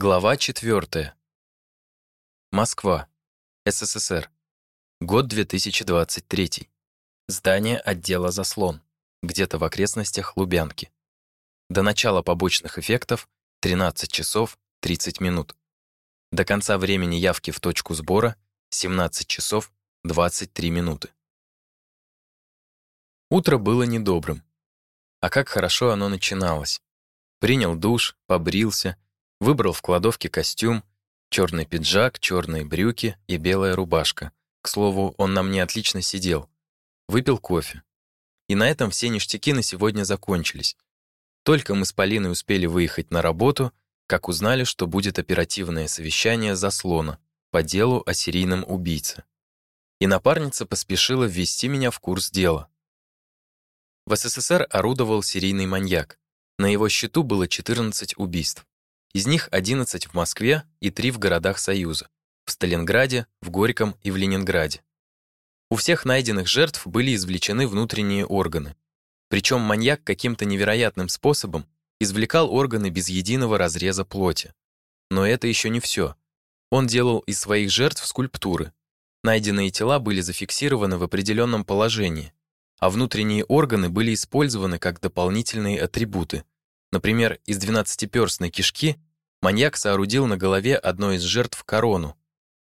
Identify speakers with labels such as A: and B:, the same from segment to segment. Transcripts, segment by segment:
A: Глава 4. Москва. СССР. Год 2023. Здание отдела «Заслон», где-то в окрестностях Лубянки. До начала побочных эффектов 13 часов 30 минут. До конца времени явки в точку сбора 17 часов 23 минуты. Утро было недобрым. А как хорошо оно начиналось. Принял душ, побрился, Выбрал в кладовке костюм, черный пиджак, черные брюки и белая рубашка. К слову, он на мне отлично сидел. Выпил кофе. И на этом все ништяки на сегодня закончились. Только мы с Полиной успели выехать на работу, как узнали, что будет оперативное совещание заслона по делу о серийном убийце. И напарница поспешила ввести меня в курс дела. В СССР орудовал серийный маньяк. На его счету было 14 убийств. Из них 11 в Москве и 3 в городах Союза, в Сталинграде, в Горьком и в Ленинграде. У всех найденных жертв были извлечены внутренние органы. Причем маньяк каким-то невероятным способом извлекал органы без единого разреза плоти. Но это еще не все. Он делал из своих жертв скульптуры. Найденные тела были зафиксированы в определенном положении, а внутренние органы были использованы как дополнительные атрибуты, Например, из двенадцатиперстной кишки маньяк соорудил на голове одной из жертв корону.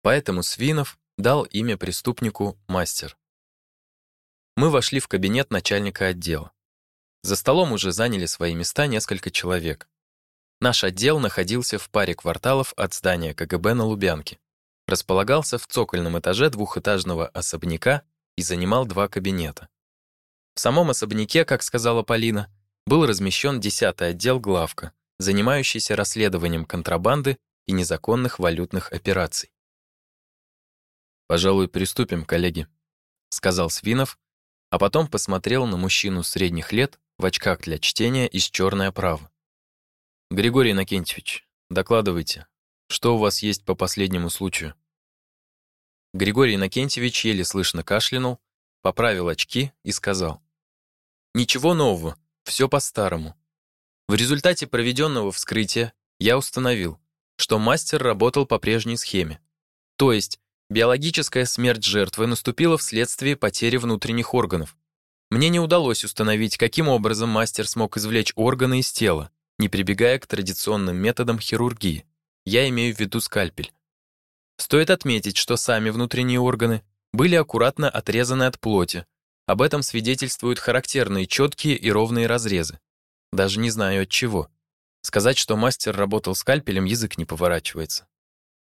A: Поэтому Свинов дал имя преступнику Мастер. Мы вошли в кабинет начальника отдела. За столом уже заняли свои места несколько человек. Наш отдел находился в паре кварталов от здания КГБ на Лубянке. Располагался в цокольном этаже двухэтажного особняка и занимал два кабинета. В самом особняке, как сказала Полина, был размещен 10-й отдел главка, занимающийся расследованием контрабанды и незаконных валютных операций. «Пожалуй, приступим, коллеги», — сказал Свинов, а потом посмотрел на мужчину средних лет в очках для чтения из черной оправы. «Григорий Иннокентьевич, докладывайте, что у вас есть по последнему случаю?» Григорий Иннокентьевич еле слышно кашлянул, поправил очки и сказал. «Ничего нового. Все по-старому. В результате проведенного вскрытия я установил, что мастер работал по прежней схеме. То есть биологическая смерть жертвы наступила вследствие потери внутренних органов. Мне не удалось установить, каким образом мастер смог извлечь органы из тела, не прибегая к традиционным методам хирургии. Я имею в виду скальпель. Стоит отметить, что сами внутренние органы были аккуратно отрезаны от плоти, об этом свидетельствуют характерные четкие и ровные разрезы. Даже не знаю от чего. Сказать, что мастер работал скальпелем, язык не поворачивается.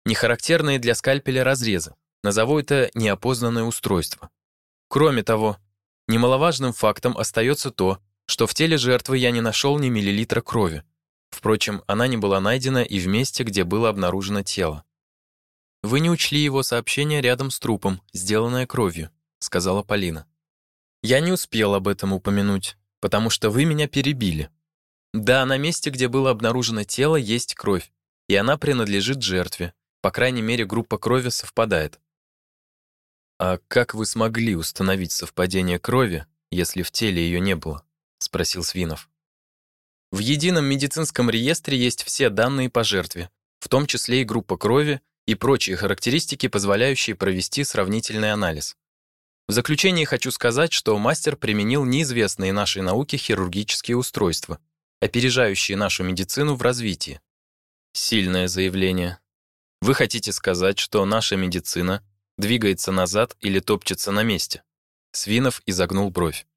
A: Нехарактерные для скальпеля разрезы. Назову это неопознанное устройство. Кроме того, немаловажным фактом остается то, что в теле жертвы я не нашел ни миллилитра крови. Впрочем, она не была найдена и в месте, где было обнаружено тело. «Вы не учли его сообщение рядом с трупом, сделанное кровью», сказала Полина. Я не успел об этом упомянуть, потому что вы меня перебили. Да, на месте, где было обнаружено тело, есть кровь, и она принадлежит жертве. По крайней мере, группа крови совпадает. А как вы смогли установить совпадение крови, если в теле ее не было? спросил Свинов. В едином медицинском реестре есть все данные по жертве, в том числе и группа крови и прочие характеристики, позволяющие провести сравнительный анализ. В заключение хочу сказать, что мастер применил неизвестные нашей науке хирургические устройства, опережающие нашу медицину в развитии. Сильное заявление. Вы хотите сказать, что наша медицина двигается назад или топчется на месте? Свинов изогнул бровь.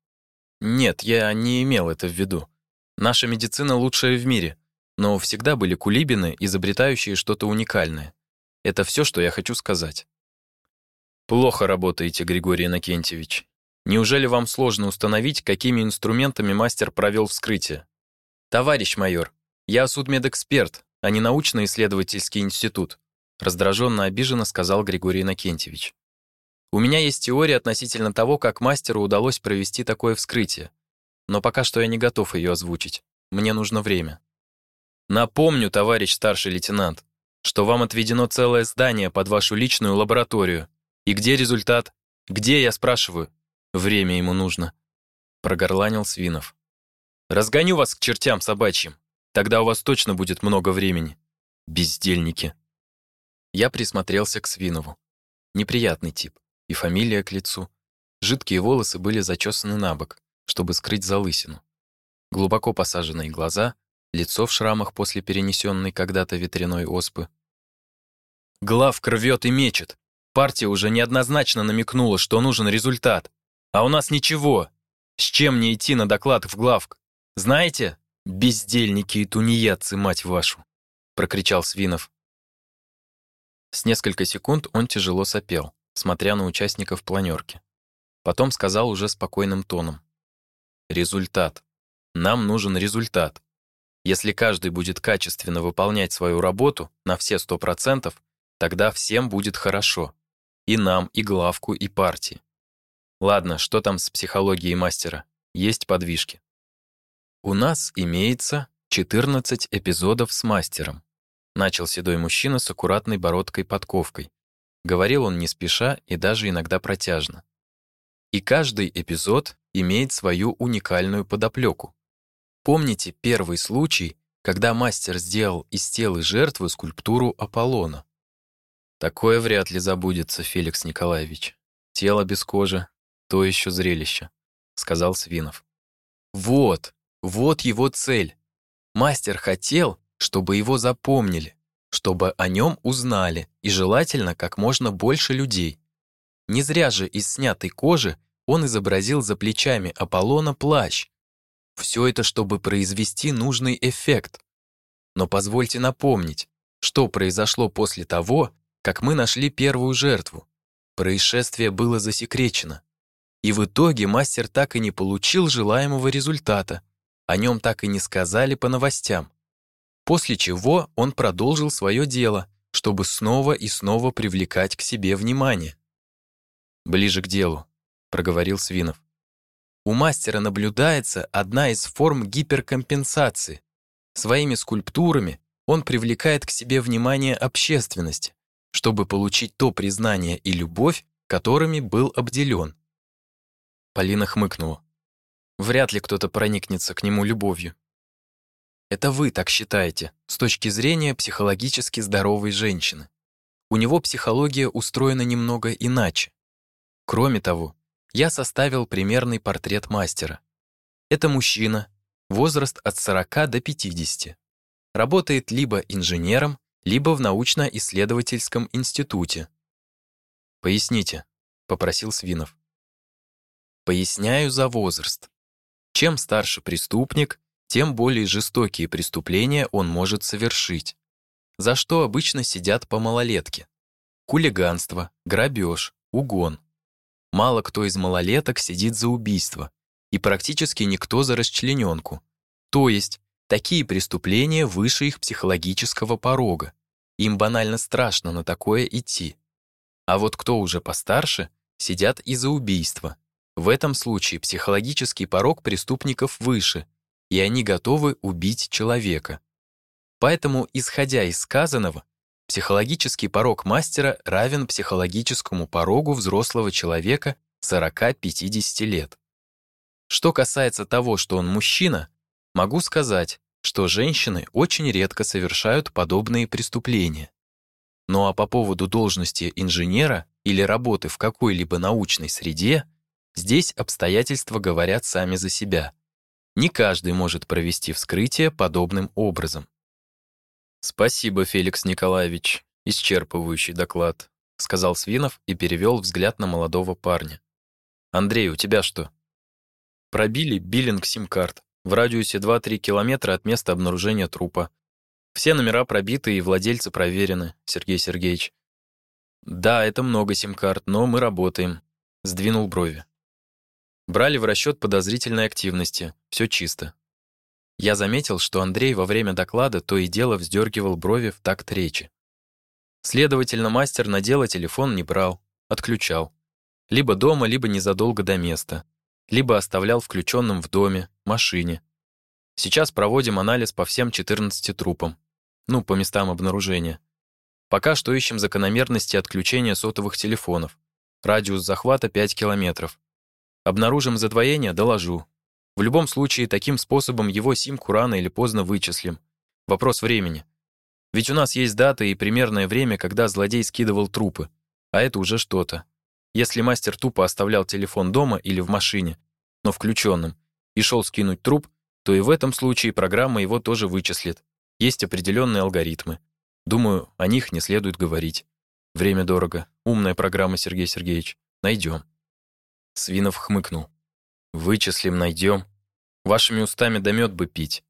A: Нет, я не имел это в виду. Наша медицина лучшая в мире, но всегда были кулибины, изобретающие что-то уникальное. Это все, что я хочу сказать. Плохо работаете, Григорий Иннокентьевич. Неужели вам сложно установить, какими инструментами мастер провел вскрытие? Товарищ майор, я судмедэксперт, а не научно-исследовательский институт, раздраженно обиженно сказал Григорий Иннокентьевич. У меня есть теория относительно того, как мастеру удалось провести такое вскрытие, но пока что я не готов ее озвучить. Мне нужно время. Напомню, товарищ старший лейтенант, что вам отведено целое здание под вашу личную лабораторию, и где результат? Где, я спрашиваю? Время ему нужно. Прогорланил Свинов. Разгоню вас к чертям собачьим. Тогда у вас точно будет много времени. Бездельники. Я присмотрелся к Свинову. Неприятный тип. И фамилия к лицу. Жидкие волосы были зачесаны на бок, чтобы скрыть залысину. Глубоко посаженные глаза, лицо в шрамах после перенесенной когда-то ветряной оспы. Глав рвет и мечет. Партия уже неоднозначно намекнула, что нужен результат. А у нас ничего. С чем мне идти на доклад в главк? Знаете, бездельники и тунеядцы, мать вашу!» — прокричал Свинов. С несколько секунд он тяжело сопел, смотря на участников планерки. Потом сказал уже спокойным тоном. «Результат. Нам нужен результат. Если каждый будет качественно выполнять свою работу на все сто процентов, тогда всем будет хорошо. И нам, и главку, и партии. Ладно, что там с психологией мастера? Есть подвижки. У нас имеется 14 эпизодов с мастером. Начал седой мужчина с аккуратной бородкой-подковкой. Говорил он не спеша и даже иногда протяжно. И каждый эпизод имеет свою уникальную подоплеку. Помните первый случай, когда мастер сделал из тела жертвы скульптуру Аполлона? Такое вряд ли забудется, Феликс Николаевич. Тело без кожи — то еще зрелище, — сказал Свинов. Вот, вот его цель. Мастер хотел, чтобы его запомнили, чтобы о нем узнали, и желательно как можно больше людей. Не зря же из снятой кожи он изобразил за плечами Аполлона плащ. Все это, чтобы произвести нужный эффект. Но позвольте напомнить, что произошло после того, как мы нашли первую жертву. Происшествие было засекречено. И в итоге мастер так и не получил желаемого результата. О нем так и не сказали по новостям. После чего он продолжил свое дело, чтобы снова и снова привлекать к себе внимание. «Ближе к делу», — проговорил Свинов. У мастера наблюдается одна из форм гиперкомпенсации. Своими скульптурами он привлекает к себе внимание общественности, чтобы получить то признание и любовь, которыми был обделен. Полина хмыкнула. Вряд ли кто-то проникнется к нему любовью. Это вы так считаете, с точки зрения психологически здоровой женщины. У него психология устроена немного иначе. Кроме того, я составил примерный портрет мастера. Это мужчина, возраст от 40 до 50. Работает либо инженером, либо в научно-исследовательском институте. «Поясните», — попросил Свинов. «Поясняю за возраст. Чем старше преступник, тем более жестокие преступления он может совершить. За что обычно сидят по малолетке? Хулиганство, грабеж, угон. Мало кто из малолеток сидит за убийство, и практически никто за расчлененку. То есть Такие преступления выше их психологического порога. Им банально страшно на такое идти. А вот кто уже постарше, сидят из-за убийства. В этом случае психологический порог преступников выше, и они готовы убить человека. Поэтому, исходя из сказанного, психологический порог мастера равен психологическому порогу взрослого человека 40-50 лет. Что касается того, что он мужчина, могу сказать, что женщины очень редко совершают подобные преступления. Ну а по поводу должности инженера или работы в какой-либо научной среде, здесь обстоятельства говорят сами за себя. Не каждый может провести вскрытие подобным образом. «Спасибо, Феликс Николаевич. Исчерпывающий доклад», — сказал Свинов и перевел взгляд на молодого парня. «Андрей, у тебя что?» «Пробили биллинг сим-карт в радиусе 2-3 километра от места обнаружения трупа. Все номера пробиты и владельцы проверены, Сергей Сергеевич. Да, это много сим-карт, но мы работаем. Сдвинул брови. Брали в расчет подозрительной активности. Все чисто. Я заметил, что Андрей во время доклада то и дело вздергивал брови в такт речи. Следовательно, мастер на дело телефон не брал, отключал. Либо дома, либо незадолго до места либо оставлял включенным в доме, машине. Сейчас проводим анализ по всем 14 трупам. Ну, по местам обнаружения. Пока что ищем закономерности отключения сотовых телефонов. Радиус захвата 5 километров. Обнаружим задвоение, доложу. В любом случае, таким способом его симку рано или поздно вычислим. Вопрос времени. Ведь у нас есть дата и примерное время, когда злодей скидывал трупы. А это уже что-то. Если мастер тупо оставлял телефон дома или в машине, но включенным, и шел скинуть труп, то и в этом случае программа его тоже вычислит. Есть определенные алгоритмы. Думаю, о них не следует говорить. Время дорого. Умная программа, Сергей Сергеевич. Найдем. Свинов хмыкнул. Вычислим, найдем. Вашими устами да мед бы пить.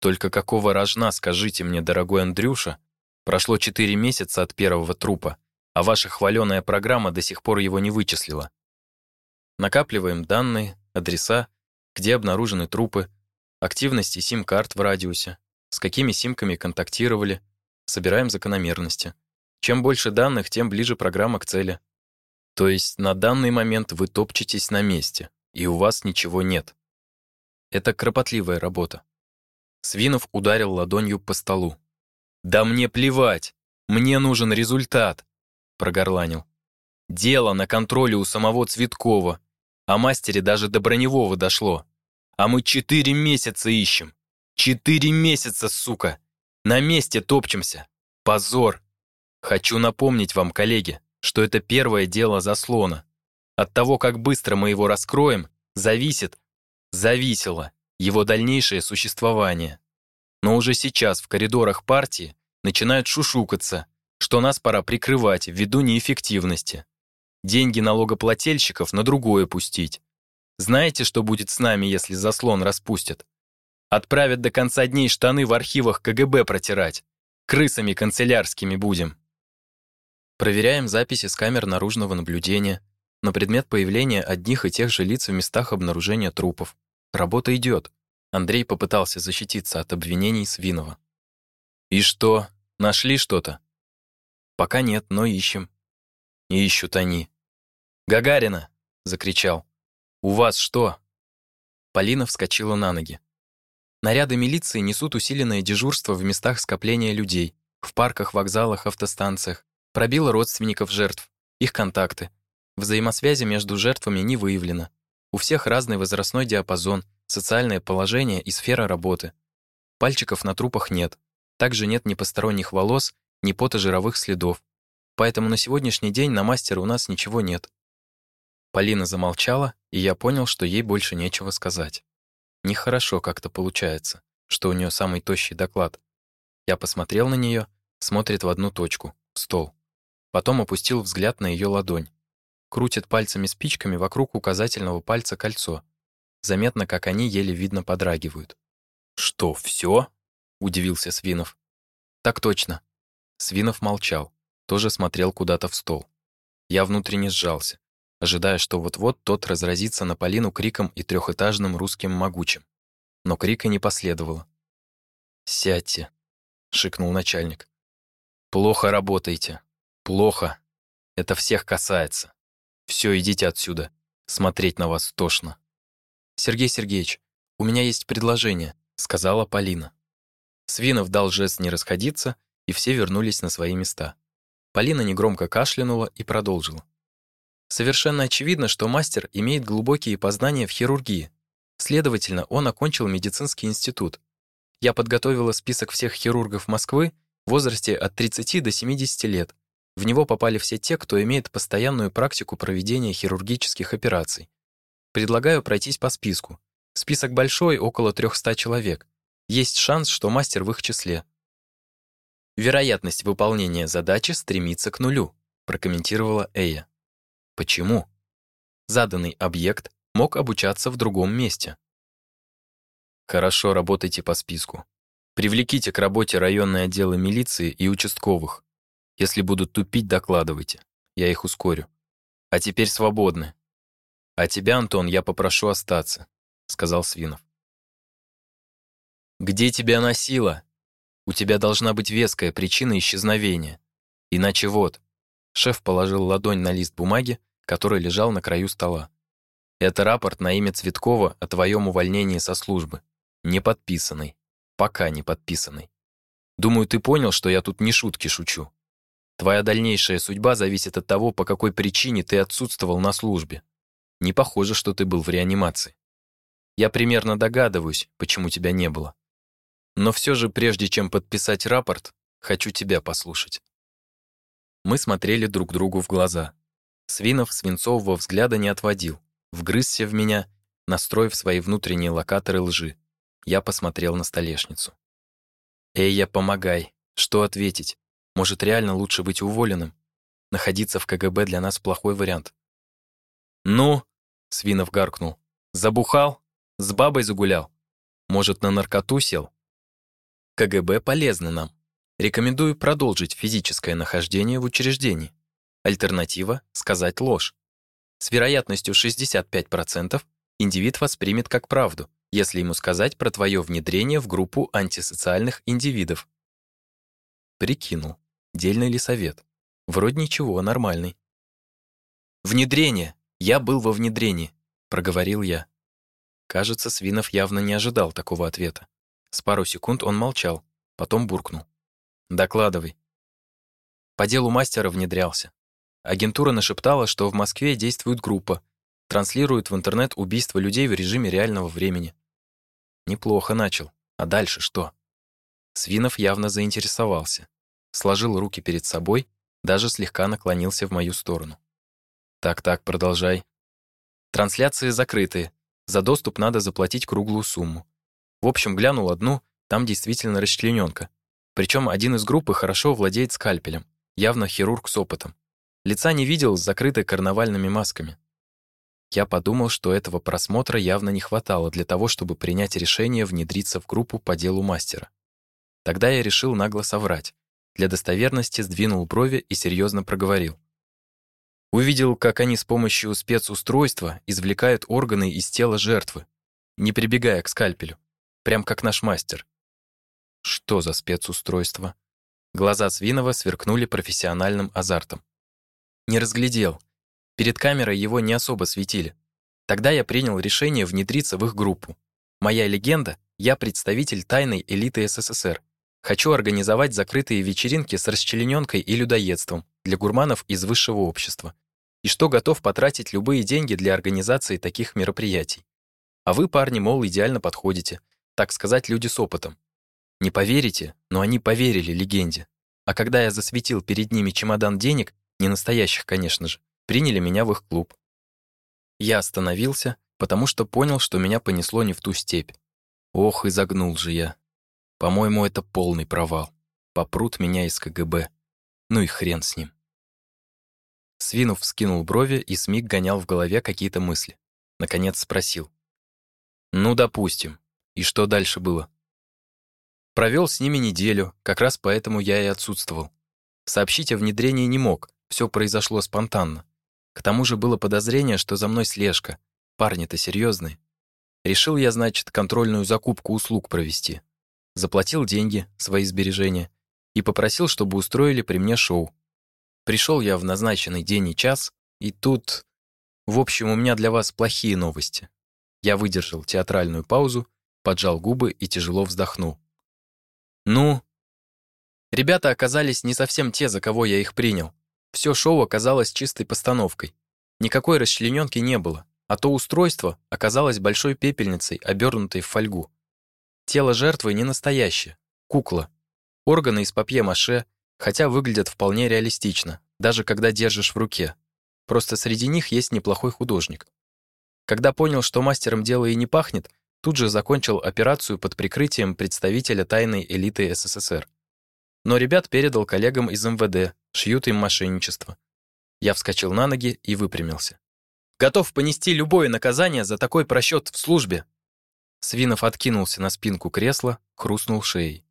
A: Только какого рожна, скажите мне, дорогой Андрюша, прошло четыре месяца от первого трупа, а ваша хваленая программа до сих пор его не вычислила. Накапливаем данные, адреса, где обнаружены трупы, активности сим-карт в радиусе, с какими симками контактировали, собираем закономерности. Чем больше данных, тем ближе программа к цели. То есть на данный момент вы топчетесь на месте, и у вас ничего нет. Это кропотливая работа. Свинов ударил ладонью по столу. «Да мне плевать! Мне нужен результат!» Прогорланил. «Дело на контроле у самого Цветкова, а мастере даже до Броневого дошло. А мы четыре месяца ищем. Четыре месяца, сука! На месте топчемся. Позор! Хочу напомнить вам, коллеги, что это первое дело заслона. От того, как быстро мы его раскроем, зависит, зависело его дальнейшее существование. Но уже сейчас в коридорах партии начинают шушукаться, что нас пора прикрывать ввиду неэффективности. Деньги налогоплательщиков на другое пустить. Знаете, что будет с нами, если заслон распустят? Отправят до конца дней штаны в архивах КГБ протирать. Крысами канцелярскими будем. Проверяем записи с камер наружного наблюдения на предмет появления одних и тех же лиц в местах обнаружения трупов. Работа идет. Андрей попытался защититься от обвинений Свинова. «И что, нашли что-то?» «Пока нет, но ищем». «Не ищут они». «Гагарина!» — закричал. «У вас что?» Полина вскочила на ноги. Наряды милиции несут усиленное дежурство в местах скопления людей, в парках, вокзалах, автостанциях. Пробило родственников жертв, их контакты. Взаимосвязи между жертвами не выявлено. У всех разный возрастной диапазон, социальное положение и сфера работы. Пальчиков на трупах нет. Также нет ни посторонних волос, ни потожировых следов. Поэтому на сегодняшний день на мастера у нас ничего нет. Полина замолчала, и я понял, что ей больше нечего сказать. Нехорошо как-то получается, что у нее самый тощий доклад. Я посмотрел на нее, смотрит в одну точку, в стол. Потом опустил взгляд на ее ладонь. Крутит пальцами-спичками вокруг указательного пальца кольцо. Заметно, как они еле видно подрагивают. «Что, все? удивился Свинов. «Так точно». Свинов молчал, тоже смотрел куда-то в стол. Я внутренне сжался ожидая, что вот-вот тот разразится на Полину криком и трехэтажным русским могучим. Но крика не последовало. «Сядьте», — шикнул начальник. «Плохо работаете. Плохо. Это всех касается. Все, идите отсюда. Смотреть на вас тошно». «Сергей Сергеевич, у меня есть предложение», — сказала Полина. Свинов дал жест не расходиться, и все вернулись на свои места. Полина негромко кашлянула и продолжила. Совершенно очевидно, что мастер имеет глубокие познания в хирургии. Следовательно, он окончил медицинский институт. Я подготовила список всех хирургов Москвы в возрасте от 30 до 70 лет. В него попали все те, кто имеет постоянную практику проведения хирургических операций. Предлагаю пройтись по списку. Список большой, около 300 человек. Есть шанс, что мастер в их числе. Вероятность выполнения задачи стремится к нулю, прокомментировала Эя. Почему? Заданный объект мог обучаться в другом месте. Хорошо, работайте по списку. Привлеките к работе районные отделы милиции и участковых. Если будут тупить, докладывайте. Я их ускорю. А теперь свободны. А тебя, Антон, я попрошу остаться, сказал Свинов. Где тебя носило? У тебя должна быть веская причина исчезновения. Иначе вот. Шеф положил ладонь на лист бумаги, который лежал на краю стола. Это рапорт на имя Цветкова о твоем увольнении со службы. Не подписанный. Пока не подписанный. Думаю, ты понял, что я тут не шутки шучу. Твоя дальнейшая судьба зависит от того, по какой причине ты отсутствовал на службе. Не похоже, что ты был в реанимации. Я примерно догадываюсь, почему тебя не было. Но все же, прежде чем подписать рапорт, Хочу тебя послушать». Мы смотрели друг другу в глаза. Свинов свинцового взгляда не отводил. Вгрызся в меня, настроив свои внутренние локаторы лжи. Я посмотрел на столешницу. «Эйя, помогай. Что ответить? Может, реально лучше быть уволенным? Находиться в КГБ для нас плохой вариант». «Ну?» — Свинов гаркнул. «Забухал? С бабой загулял? Может, на наркоту сел?» КГБ полезно нам. Рекомендую продолжить физическое нахождение в учреждении. Альтернатива — сказать ложь. С вероятностью 65% индивид воспримет как правду, если ему сказать про твое внедрение в группу антисоциальных индивидов. Прикинул, дельный ли совет. Вроде ничего, нормальный. «Внедрение! Я был во внедрении», — проговорил я. Кажется, Свинов явно не ожидал такого ответа. С пару секунд он молчал, потом буркнул. «Докладывай». По делу мастера внедрялся. Агентура нашептала, что в Москве действует группа, транслирует в интернет убийства людей в режиме реального времени. Неплохо начал. А дальше что? Свинов явно заинтересовался. Сложил руки перед собой, даже слегка наклонился в мою сторону. Так-так, продолжай. Трансляции закрытые. За доступ надо заплатить круглую сумму. В общем, глянул одну, там действительно расчлененка. Причем один из группы хорошо владеет скальпелем, явно хирург с опытом. Лица не видел, закрыты карнавальными масками. Я подумал, что этого просмотра явно не хватало для того, чтобы принять решение внедриться в группу по делу мастера. Тогда я решил нагло соврать. Для достоверности сдвинул брови и серьезно проговорил. Увидел, как они с помощью спецустройства извлекают органы из тела жертвы, не прибегая к скальпелю, прям как наш мастер. Что за спецустройство? Глаза Свинова сверкнули профессиональным азартом. Не разглядел. Перед камерой его не особо светили. Тогда я принял решение внедриться в их группу. Моя легенда — я представитель тайной элиты СССР. Хочу организовать закрытые вечеринки с расчлененкой и людоедством для гурманов из высшего общества. И что готов потратить любые деньги для организации таких мероприятий. А вы, парни, мол, идеально подходите. Так сказать, люди с опытом. Не поверите, но они поверили легенде. А когда я засветил перед ними чемодан денег, не настоящих, конечно же, приняли меня в их клуб. Я остановился, потому что понял, что меня понесло не в ту степь. Ох, и загнул же я. По-моему, это полный провал. Попрут меня из КГБ. Ну и хрен с ним. Свинув скинул брови и смиг гонял в голове какие-то мысли. Наконец спросил. «Ну, допустим. И что дальше было?» Провел с ними неделю, как раз поэтому я и отсутствовал. Сообщить о внедрении не мог, все произошло спонтанно. К тому же было подозрение, что за мной слежка. Парни-то серьезные. Решил я, значит, контрольную закупку услуг провести. Заплатил деньги, свои сбережения, и попросил, чтобы устроили при мне шоу. Пришел я в назначенный день и час, и тут... В общем, у меня для вас плохие новости. Я выдержал театральную паузу, поджал губы и тяжело вздохнул. Ну? Ребята оказались не совсем те, за кого я их принял. Все шоу оказалось чистой постановкой. Никакой расчлененки не было, а то устройство оказалось большой пепельницей, обернутой в фольгу. Тело жертвы не настоящее, кукла. Органы из папье-маше, хотя выглядят вполне реалистично, даже когда держишь в руке. Просто среди них есть неплохой художник. Когда понял, что мастером дело и не пахнет, тут же закончил операцию под прикрытием представителя тайной элиты СССР. Но ребят передал коллегам из МВД, шьют им мошенничество. Я вскочил на ноги и выпрямился. Готов понести любое наказание за такой просчет в службе. Свинов откинулся на спинку кресла, хрустнул шеей.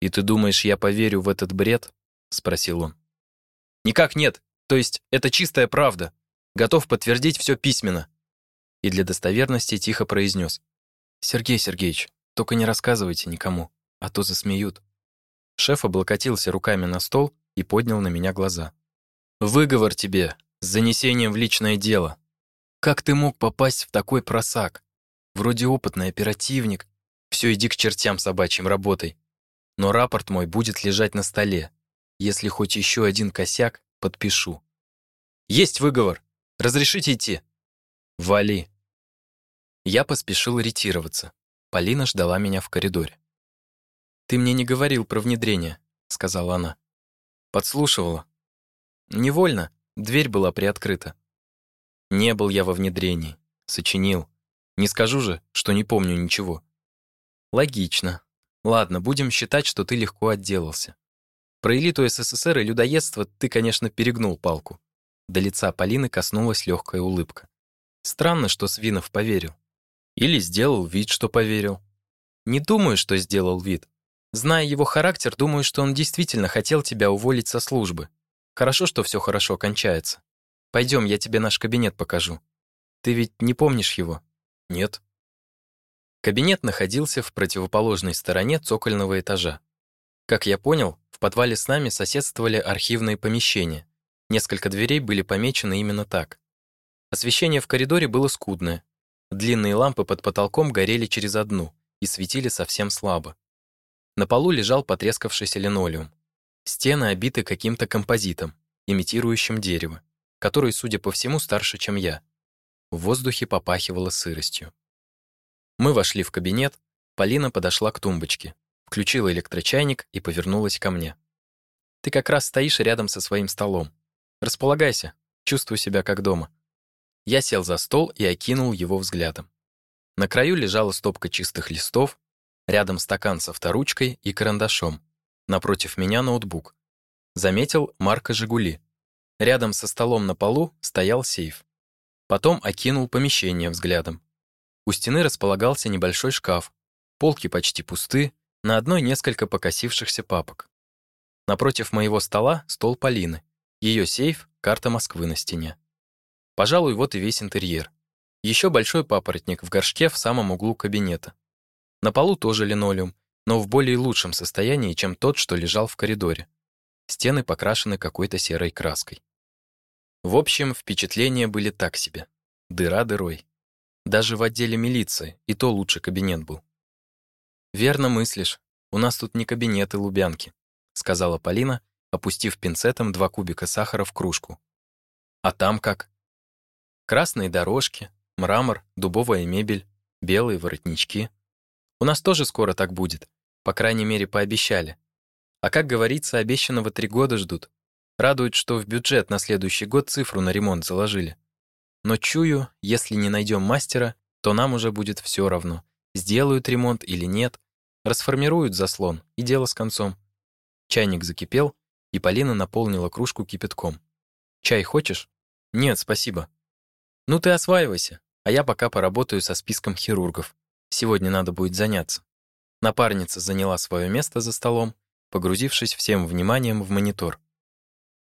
A: «И ты думаешь, я поверю в этот бред?» — спросил он. «Никак нет. То есть это чистая правда. Готов подтвердить все письменно». И для достоверности тихо произнес. «Сергей Сергеевич, только не рассказывайте никому, а то засмеют». Шеф облокотился руками на стол и поднял на меня глаза. «Выговор тебе с занесением в личное дело. Как ты мог попасть в такой просак? Вроде опытный оперативник. Все иди к чертям собачьим работой. Но рапорт мой будет лежать на столе. Если хоть еще один косяк, подпишу. Есть выговор. Разрешите идти? Вали. Я поспешил ретироваться. Полина ждала меня в коридоре. Ты мне не говорил про внедрение. сказала она. Подслушивала. Невольно, дверь была приоткрыта. Не был я во внедрении, сочинил. Не скажу же, что не помню ничего. Логично. Ладно, будем считать, что ты легко отделался. Про элиту СССР и людоедство ты, конечно, перегнул палку. До лица Полины коснулась легкая улыбка. Странно, что Свинов поверил. Или сделал вид, что поверил. Не думаю, что сделал вид. Зная его характер, думаю, что он действительно хотел тебя уволить со службы. Хорошо, что все хорошо кончается. Пойдем, я тебе наш кабинет покажу. Ты ведь не помнишь его? Нет. Кабинет находился в противоположной стороне цокольного этажа. Как я понял, в подвале с нами соседствовали архивные помещения. Несколько дверей были помечены именно так. Освещение в коридоре было скудное. Длинные лампы под потолком горели через одну и светили совсем слабо. На полу лежал потрескавшийся линолеум. Стены обиты каким-то композитом, имитирующим дерево, который, судя по всему, старше, чем я. В воздухе попахивало сыростью. Мы вошли в кабинет, Полина подошла к тумбочке, включила электрочайник и повернулась ко мне. «Ты как раз стоишь рядом со своим столом. Располагайся, чувствуй себя как дома». Я сел за стол и окинул его взглядом. На краю лежала стопка чистых листов, рядом стакан с авторучкой и карандашом. Напротив меня ноутбук. Заметил марка «Жигули». Рядом со столом на полу стоял сейф. Потом окинул помещение взглядом. У стены располагался небольшой шкаф. Полки почти пусты, на одной несколько покосившихся папок. Напротив моего стола стол Полины. Ее сейф, карта Москвы на стене. Пожалуй, вот и весь интерьер. Еще большой папоротник в горшке в самом углу кабинета. На полу тоже линолеум, но в более лучшем состоянии, чем тот, что лежал в коридоре. Стены покрашены какой-то серой краской. В общем, впечатления были так себе. Дыра дырой. Даже в отделе милиции и то лучше кабинет был. «Верно мыслишь. У нас тут не кабинеты Лубянки», сказала Полина, опустив пинцетом два кубика сахара в кружку. «А там как?» «Красные дорожки, мрамор, дубовая мебель, белые воротнички. У нас тоже скоро так будет. По крайней мере, пообещали. А как говорится, обещанного три года ждут. Радует, что в бюджет на следующий год цифру на ремонт заложили. Но чую, если не найдем мастера, то нам уже будет все равно, сделают ремонт или нет, расформируют заслон, и дело с концом. Чайник закипел, и Полина наполнила кружку кипятком. «Чай хочешь?» «Нет, спасибо». «Ну ты осваивайся, а я пока поработаю со списком хирургов. Сегодня надо будет заняться». Напарница заняла свое место за столом, погрузившись всем вниманием в монитор.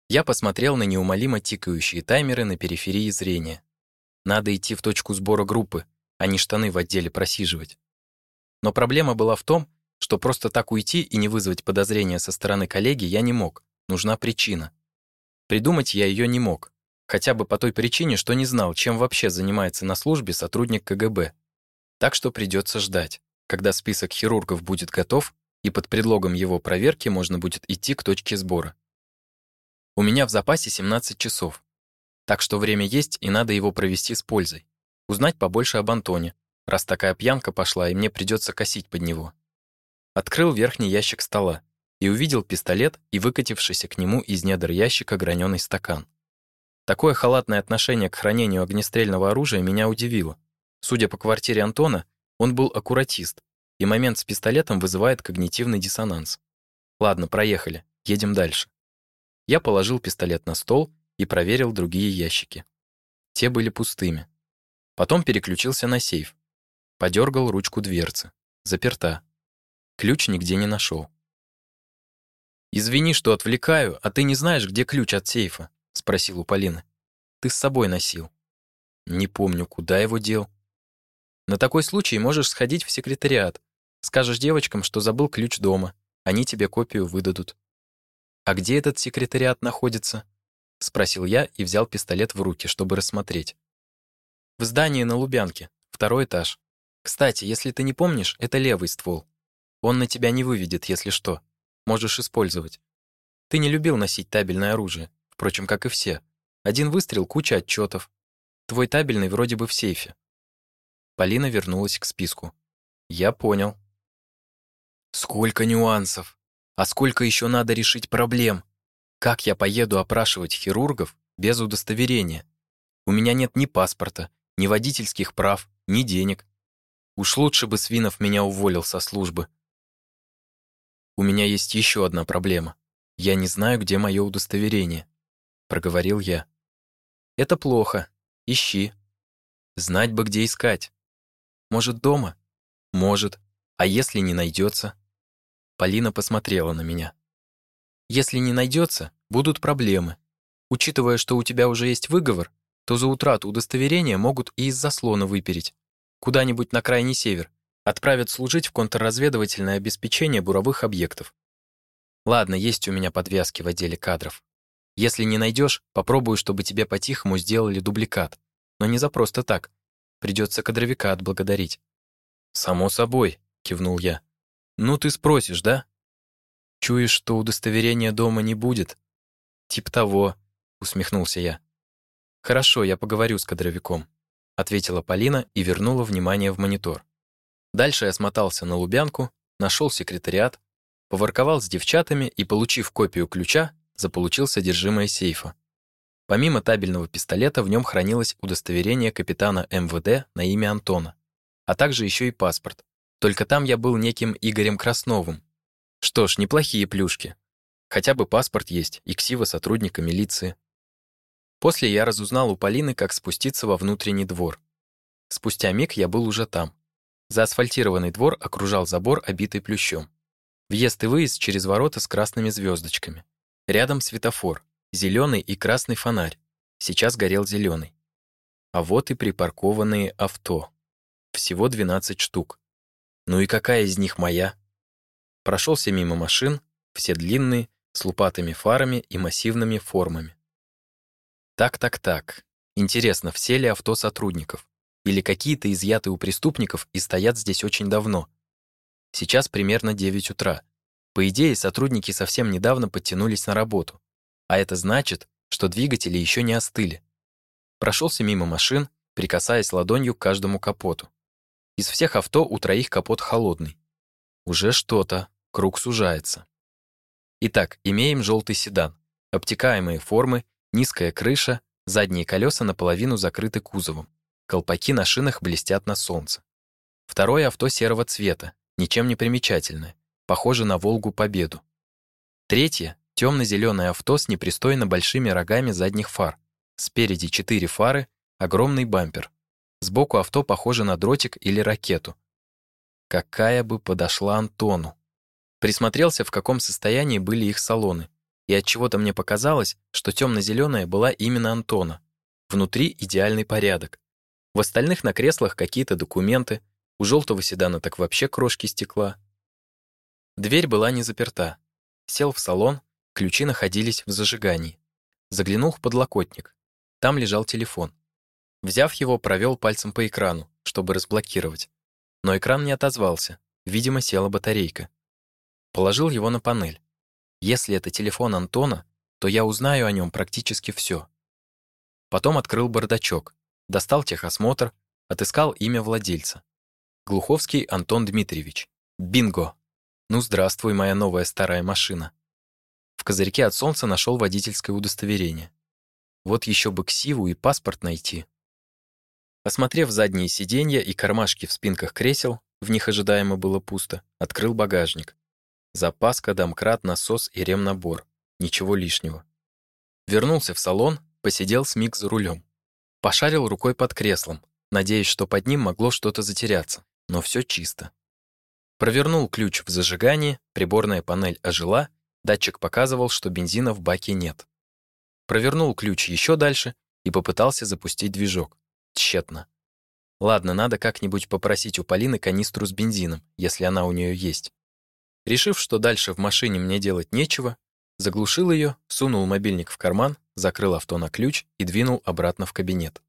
A: Я посмотрел на неумолимо тикающие таймеры на периферии зрения. Надо идти в точку сбора группы, а не штаны в отделе просиживать. Но проблема была в том, что просто так уйти и не вызвать подозрения со стороны коллеги я не мог. Нужна причина. Придумать я ее не мог. Хотя бы по той причине, что не знал, чем вообще занимается на службе сотрудник КГБ. Так что придется ждать, когда список хирургов будет готов, и под предлогом его проверки можно будет идти к точке сбора. У меня в запасе 17 часов. Так что время есть, и надо его провести с пользой. Узнать побольше об Антоне, раз такая пьянка пошла, и мне придется косить под него. Открыл верхний ящик стола и увидел пистолет и выкатившийся к нему из недр ящика граненый стакан. Такое халатное отношение к хранению огнестрельного оружия меня удивило. Судя по квартире Антона, он был аккуратист, и момент с пистолетом вызывает когнитивный диссонанс. Ладно, проехали, едем дальше. Я положил пистолет на стол и проверил другие ящики. Те были пустыми. Потом переключился на сейф. Подергал ручку дверцы. Заперта. Ключ нигде не нашел. «Извини, что отвлекаю, а ты не знаешь, где ключ от сейфа?» — спросил у Полины. «Ты с собой носил». «Не помню, куда его дел». «На такой случай можешь сходить в секретариат. Скажешь девочкам, что забыл ключ дома. Они тебе копию выдадут». «А где этот секретариат находится?» — спросил я и взял пистолет в руки, чтобы рассмотреть. «В здании на Лубянке, второй этаж. Кстати, если ты не помнишь, это левый ствол. Он на тебя не выведет, если что. Можешь использовать. Ты не любил носить табельное оружие, впрочем, как и все. Один выстрел, куча отчетов. Твой табельный вроде бы в сейфе». Полина вернулась к списку. «Я понял». «Сколько нюансов!» А сколько еще надо решить проблем? Как я поеду опрашивать хирургов без удостоверения? У меня нет ни паспорта, ни водительских прав, ни денег. Уж лучше бы Свинов меня уволил со службы. У меня есть еще одна проблема. Я не знаю, где мое удостоверение, проговорил я. Это плохо. Ищи. Знать бы, где искать. Может, дома? Может. А если не найдется? Полина посмотрела на меня. Если не найдется, будут проблемы. Учитывая, что у тебя уже есть выговор, то за утрату удостоверения могут и из заслона выпереть. Куда-нибудь на крайний север. Отправят служить в контрразведывательное обеспечение буровых объектов. Ладно, есть у меня подвязки в отделе кадров. Если не найдешь, попробую, чтобы тебе по-тихому сделали дубликат. Но не за просто так. Придется кадровика отблагодарить. Само собой, кивнул я. Ну ты спросишь, да? Чуешь, что удостоверения дома не будет? Тип того, усмехнулся я. Хорошо, я поговорю с кадровиком, ответила Полина и вернула внимание в монитор. Дальше я смотался на Лубянку, нашел секретариат, поворковал с девчатами и, получив копию ключа, заполучил содержимое сейфа. Помимо табельного пистолета в нем хранилось удостоверение капитана МВД на имя Антона, а также еще и паспорт. Только там я был неким Игорем Красновым. Что ж, неплохие плюшки. Хотя бы паспорт есть и ксива сотрудника милиции. После я разузнал у Полины, как спуститься во внутренний двор. Спустя миг я был уже там. Заасфальтированный двор окружал забор, обитый плющом. Въезд и выезд через ворота с красными звездочками. Рядом светофор, зеленый и красный фонарь. Сейчас горел зеленый. А вот и припаркованные авто. Всего 12 штук. Ну и какая из них моя? Прошелся мимо машин, все длинные, с лупатыми фарами и массивными формами. Так-так-так. Интересно, все ли авто сотрудников? Или какие-то изъяты у преступников и стоят здесь очень давно? Сейчас примерно 9 утра. По идее, сотрудники совсем недавно подтянулись на работу. А это значит, что двигатели еще не остыли. Прошелся мимо машин, прикасаясь ладонью к каждому капоту. Из всех авто у троих капот холодный. Уже что-то, круг сужается. Итак, имеем желтый седан, обтекаемые формы Низкая крыша, задние колеса наполовину закрыты кузовом. Колпаки на шинах блестят на солнце. Второе авто серого цвета, ничем не примечательное, похоже на Волгу Победу. Третье темно-зеленое авто с непристойно большими рогами задних фар. Спереди четыре фары, огромный бампер. Сбоку авто похоже на дротик или ракету. Какая бы подошла Антону. Присмотрелся, в каком состоянии были их салоны и от чего-то мне показалось, что темно-зеленая была именно Антона. Внутри идеальный порядок. В остальных на креслах какие-то документы, у желтого седана так вообще крошки стекла. Дверь была не заперта. Сел в салон, ключи находились в зажигании. Заглянул в подлокотник. Там лежал телефон. Взяв его, провел пальцем по экрану, чтобы разблокировать. Но экран не отозвался. Видимо, села батарейка. Положил его на панель. Если это телефон Антона, то я узнаю о нем практически все. Потом открыл бардачок, достал техосмотр, отыскал имя владельца. Глуховский Антон Дмитриевич. Бинго! Ну, здравствуй, моя новая старая машина. В козырьке от солнца нашел водительское удостоверение. Вот еще бы ксиву и паспорт найти. Осмотрев задние сиденья и кармашки в спинках кресел, в них ожидаемо было пусто, открыл багажник. Запаска, домкрат, насос и ремнабор. Ничего лишнего. Вернулся в салон, посидел с миг за рулем. Пошарил рукой под креслом, надеясь, что под ним могло что-то затеряться, но все чисто. Провернул ключ в зажигании, приборная панель ожила, датчик показывал, что бензина в баке нет. Провернул ключ еще дальше и попытался запустить движок. Тщетно. Ладно, надо как-нибудь попросить у Полины канистру с бензином, если она у нее есть. Решив, что дальше в машине мне делать нечего, заглушил ее, сунул мобильник в карман, закрыл авто на ключ и двинул обратно в кабинет.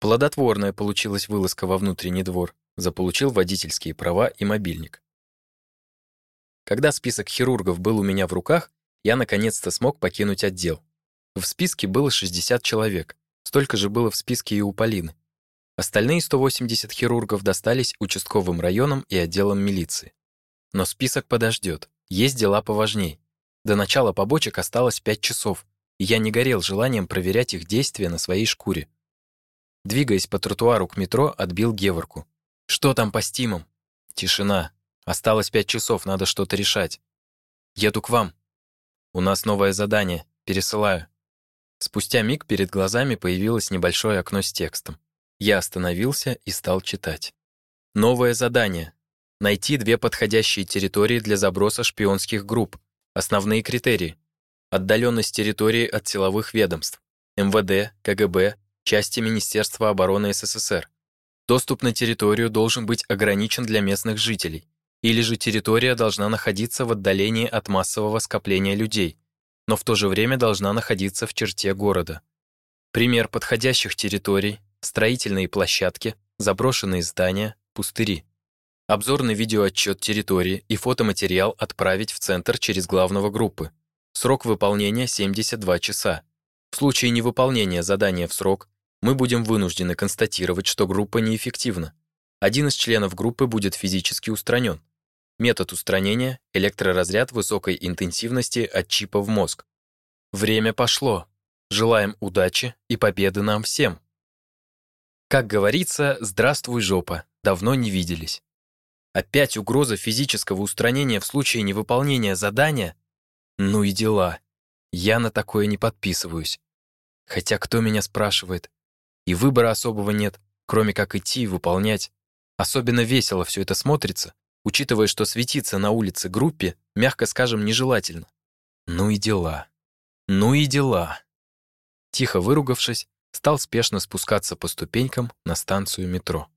A: Плодотворная получилась вылазка во внутренний двор, заполучил водительские права и мобильник. Когда список хирургов был у меня в руках, я наконец-то смог покинуть отдел. В списке было 60 человек, столько же было в списке и у Полины. Остальные 180 хирургов достались участковым районам и отделам милиции. Но список подождет. Есть дела поважней. До начала побочек осталось пять часов, и я не горел желанием проверять их действия на своей шкуре. Двигаясь по тротуару к метро, отбил Геворку. «Что там по стимам?» «Тишина. Осталось пять часов, надо что-то решать. Еду к вам. У нас новое задание. Пересылаю». Спустя миг перед глазами появилось небольшое окно с текстом. Я остановился и стал читать. Новое задание. Найти две подходящие территории для заброса шпионских групп. Основные критерии. Отдаленность территории от силовых ведомств. МВД, КГБ, части Министерства обороны СССР. Доступ на территорию должен быть ограничен для местных жителей, или же территория должна находиться в отдалении от массового скопления людей, но в то же время должна находиться в черте города. Пример подходящих территорий – строительные площадки, заброшенные здания, пустыри. Обзорный видеоотчет территории и фотоматериал отправить в центр через главного группы. Срок выполнения 72 часа. В случае невыполнения задания в срок мы будем вынуждены констатировать, что группа неэффективна. Один из членов группы будет физически устранен. Метод устранения – электроразряд высокой интенсивности от чипа в мозг. Время пошло. Желаем удачи и победы нам всем. Как говорится, здравствуй, жопа, давно не виделись. Опять угроза физического устранения в случае невыполнения задания? Ну и дела. Я на такое не подписываюсь. Хотя кто меня спрашивает? И выбора особого нет, кроме как идти и выполнять. Особенно весело все это смотрится, учитывая, что светиться на улице группе, мягко скажем, нежелательно. Ну и дела. Ну и дела. Тихо выругавшись, стал спешно спускаться по ступенькам на станцию метро.